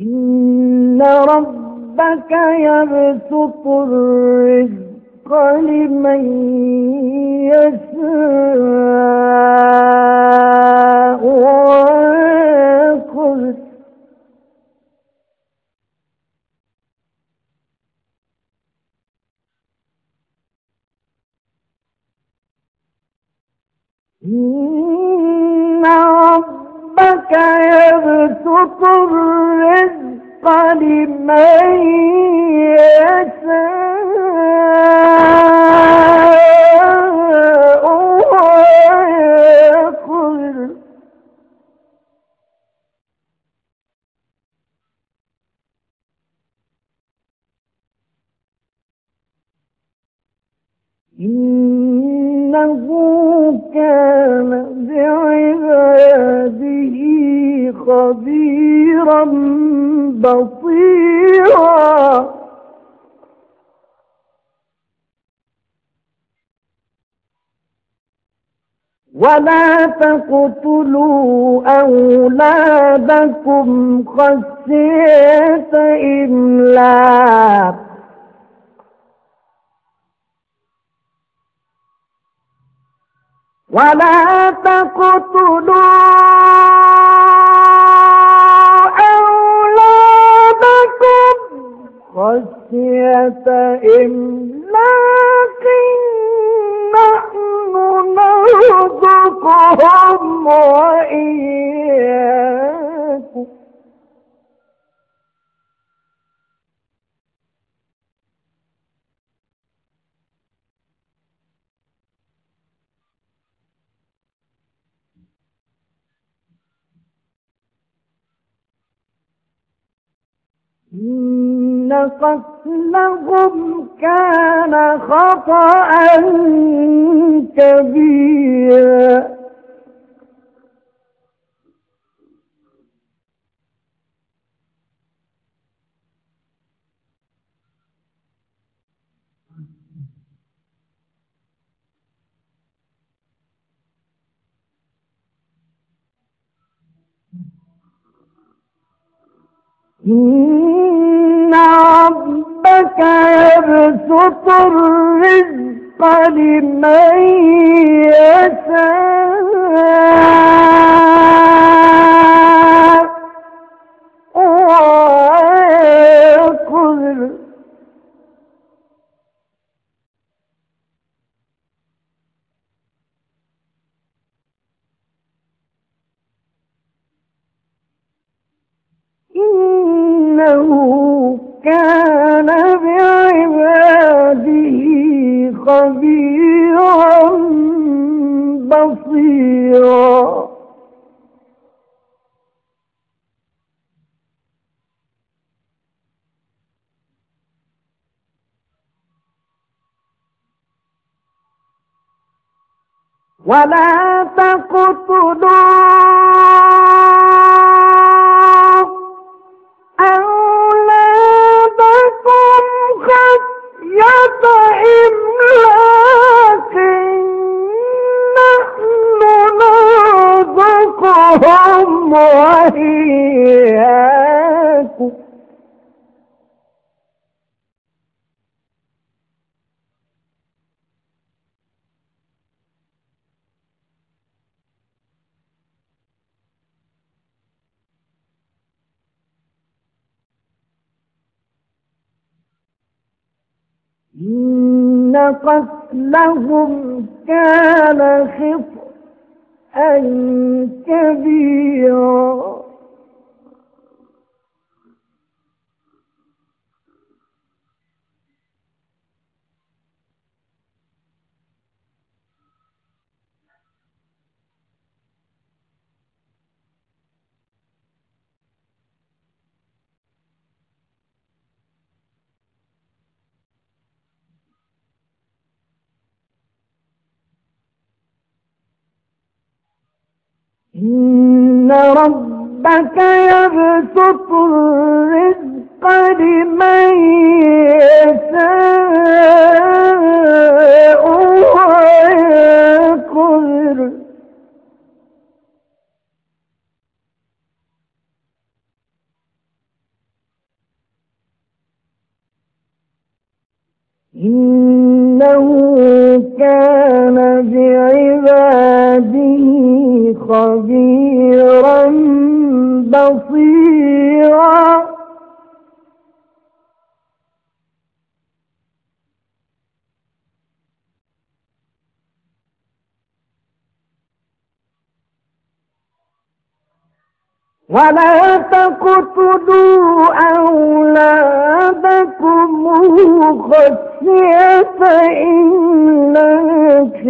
إن ربك يبسط الرزق لمن يشاء ويقدر إن ربك يبسط الرزق لمن يشاء ويقدر إنه كان بعباده خبيرا بصيرا ولا تقتلوا أولادكم خشية إملاق. ولا تقتلوا خشية إملاق نحن نرزقهم وإياكم إن قتلهم كان خطأ كبيرا إن ربك يبسط الرزق لمن يشاء. ولا تقتلوا أولادكم خشية إملاق وإياكم إن قتلهم كان خطأ. كبيرا إن ربك يبسط الرزق لمن يشاء ويقدر إنه ولا تقتلوا أولادكم خشية إملاك